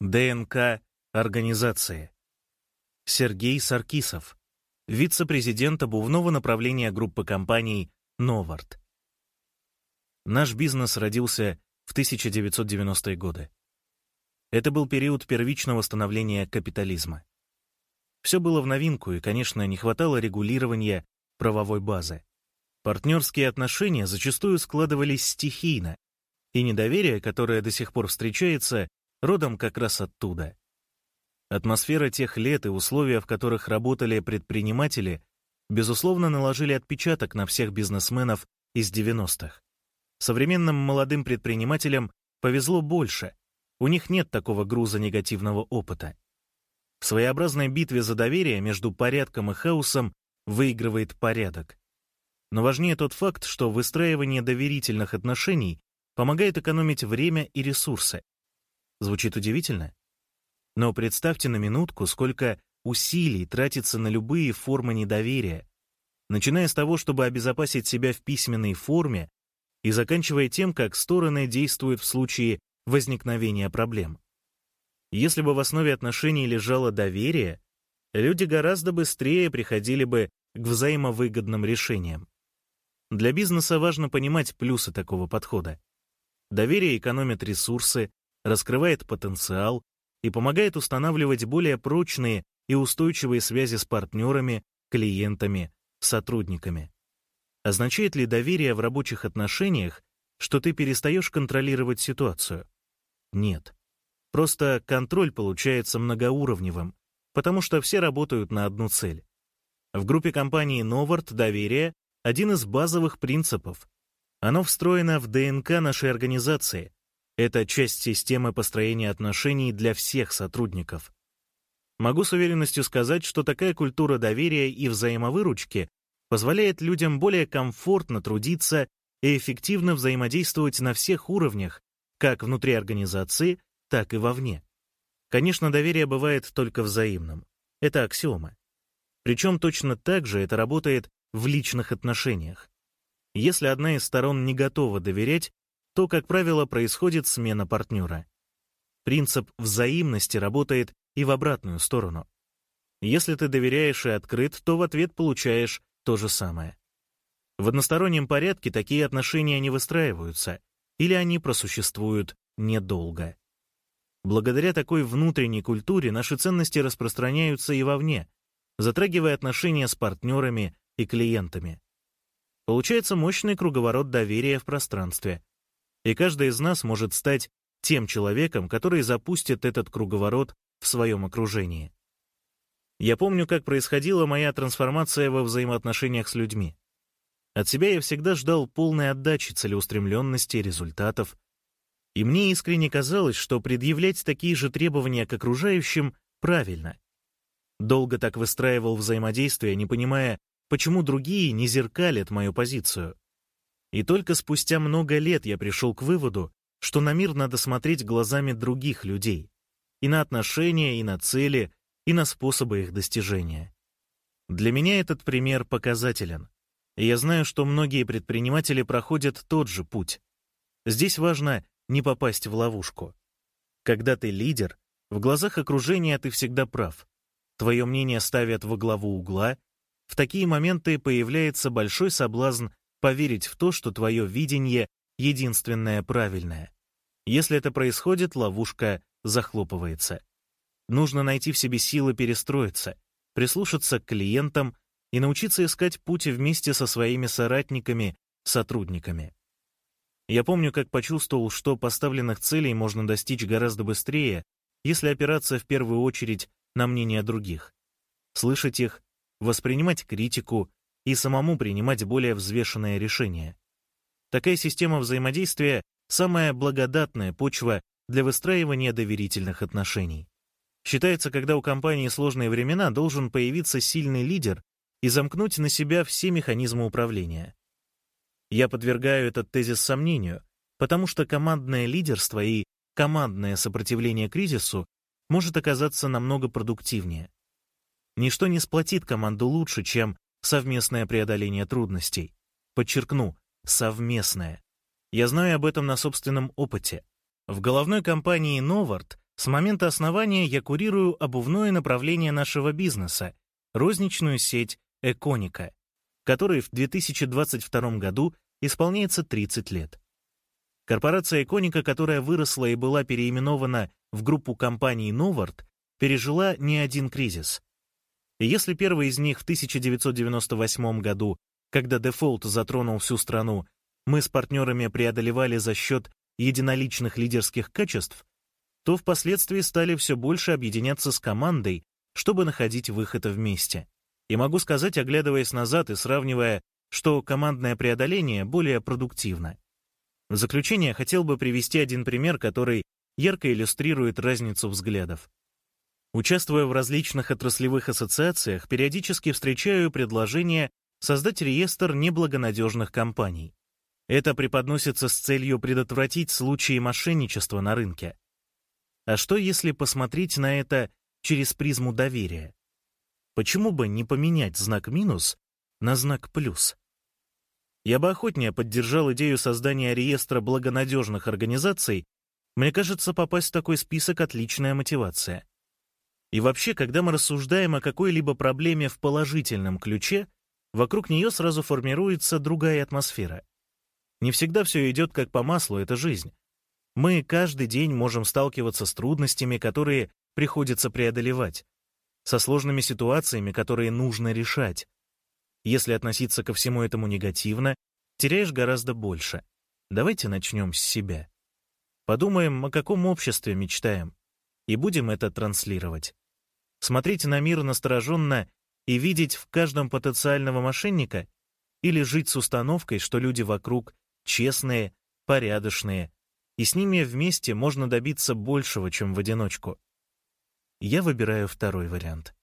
ДНК организации. Сергей Саркисов, вице-президент обувного направления группы компаний «Новард». Наш бизнес родился в 1990-е годы. Это был период первичного становления капитализма. Все было в новинку, и, конечно, не хватало регулирования правовой базы. Партнерские отношения зачастую складывались стихийно, и недоверие, которое до сих пор встречается, родом как раз оттуда. Атмосфера тех лет и условия, в которых работали предприниматели, безусловно, наложили отпечаток на всех бизнесменов из 90-х. Современным молодым предпринимателям повезло больше, у них нет такого груза негативного опыта. В своеобразной битве за доверие между порядком и хаосом выигрывает порядок. Но важнее тот факт, что выстраивание доверительных отношений помогает экономить время и ресурсы, Звучит удивительно? Но представьте на минутку, сколько усилий тратится на любые формы недоверия, начиная с того, чтобы обезопасить себя в письменной форме и заканчивая тем, как стороны действуют в случае возникновения проблем. Если бы в основе отношений лежало доверие, люди гораздо быстрее приходили бы к взаимовыгодным решениям. Для бизнеса важно понимать плюсы такого подхода. Доверие экономит ресурсы, раскрывает потенциал и помогает устанавливать более прочные и устойчивые связи с партнерами, клиентами, сотрудниками. Означает ли доверие в рабочих отношениях, что ты перестаешь контролировать ситуацию? Нет. Просто контроль получается многоуровневым, потому что все работают на одну цель. В группе компании Новард доверие — один из базовых принципов. Оно встроено в ДНК нашей организации, это часть системы построения отношений для всех сотрудников. Могу с уверенностью сказать, что такая культура доверия и взаимовыручки позволяет людям более комфортно трудиться и эффективно взаимодействовать на всех уровнях, как внутри организации, так и вовне. Конечно, доверие бывает только взаимным. Это аксиома. Причем точно так же это работает в личных отношениях. Если одна из сторон не готова доверять, то, как правило, происходит смена партнера. Принцип взаимности работает и в обратную сторону. Если ты доверяешь и открыт, то в ответ получаешь то же самое. В одностороннем порядке такие отношения не выстраиваются, или они просуществуют недолго. Благодаря такой внутренней культуре наши ценности распространяются и вовне, затрагивая отношения с партнерами и клиентами. Получается мощный круговорот доверия в пространстве, и каждый из нас может стать тем человеком, который запустит этот круговорот в своем окружении. Я помню, как происходила моя трансформация во взаимоотношениях с людьми. От себя я всегда ждал полной отдачи, целеустремленности, результатов. И мне искренне казалось, что предъявлять такие же требования к окружающим правильно. Долго так выстраивал взаимодействие, не понимая, почему другие не зеркалят мою позицию. И только спустя много лет я пришел к выводу, что на мир надо смотреть глазами других людей. И на отношения, и на цели, и на способы их достижения. Для меня этот пример показателен. И я знаю, что многие предприниматели проходят тот же путь. Здесь важно не попасть в ловушку. Когда ты лидер, в глазах окружения ты всегда прав. Твое мнение ставят во главу угла. В такие моменты появляется большой соблазн поверить в то, что твое видение единственное правильное. Если это происходит, ловушка захлопывается. Нужно найти в себе силы перестроиться, прислушаться к клиентам и научиться искать путь вместе со своими соратниками, сотрудниками. Я помню, как почувствовал, что поставленных целей можно достичь гораздо быстрее, если опираться в первую очередь на мнение других, слышать их, воспринимать критику и самому принимать более взвешенные решения. Такая система взаимодействия — самая благодатная почва для выстраивания доверительных отношений. Считается, когда у компании сложные времена, должен появиться сильный лидер и замкнуть на себя все механизмы управления. Я подвергаю этот тезис сомнению, потому что командное лидерство и командное сопротивление кризису может оказаться намного продуктивнее. Ничто не сплотит команду лучше, чем совместное преодоление трудностей. Подчеркну, совместное. Я знаю об этом на собственном опыте. В головной компании Новард С момента основания я курирую обувное направление нашего бизнеса, розничную сеть «Эконика», которой в 2022 году исполняется 30 лет. Корпорация «Эконика», которая выросла и была переименована в группу компаний «Новард», пережила не один кризис. Если первый из них в 1998 году, когда дефолт затронул всю страну, мы с партнерами преодолевали за счет единоличных лидерских качеств, то впоследствии стали все больше объединяться с командой, чтобы находить выход вместе. И могу сказать, оглядываясь назад и сравнивая, что командное преодоление более продуктивно. В заключение хотел бы привести один пример, который ярко иллюстрирует разницу взглядов. Участвуя в различных отраслевых ассоциациях, периодически встречаю предложение создать реестр неблагонадежных компаний. Это преподносится с целью предотвратить случаи мошенничества на рынке. А что, если посмотреть на это через призму доверия? Почему бы не поменять знак «минус» на знак «плюс»? Я бы охотнее поддержал идею создания реестра благонадежных организаций. Мне кажется, попасть в такой список — отличная мотивация. И вообще, когда мы рассуждаем о какой-либо проблеме в положительном ключе, вокруг нее сразу формируется другая атмосфера. Не всегда все идет как по маслу, это жизнь. Мы каждый день можем сталкиваться с трудностями, которые приходится преодолевать, со сложными ситуациями, которые нужно решать. Если относиться ко всему этому негативно, теряешь гораздо больше. Давайте начнем с себя. Подумаем, о каком обществе мечтаем, и будем это транслировать. Смотреть на мир настороженно и видеть в каждом потенциального мошенника или жить с установкой, что люди вокруг честные, порядочные, и с ними вместе можно добиться большего, чем в одиночку. Я выбираю второй вариант.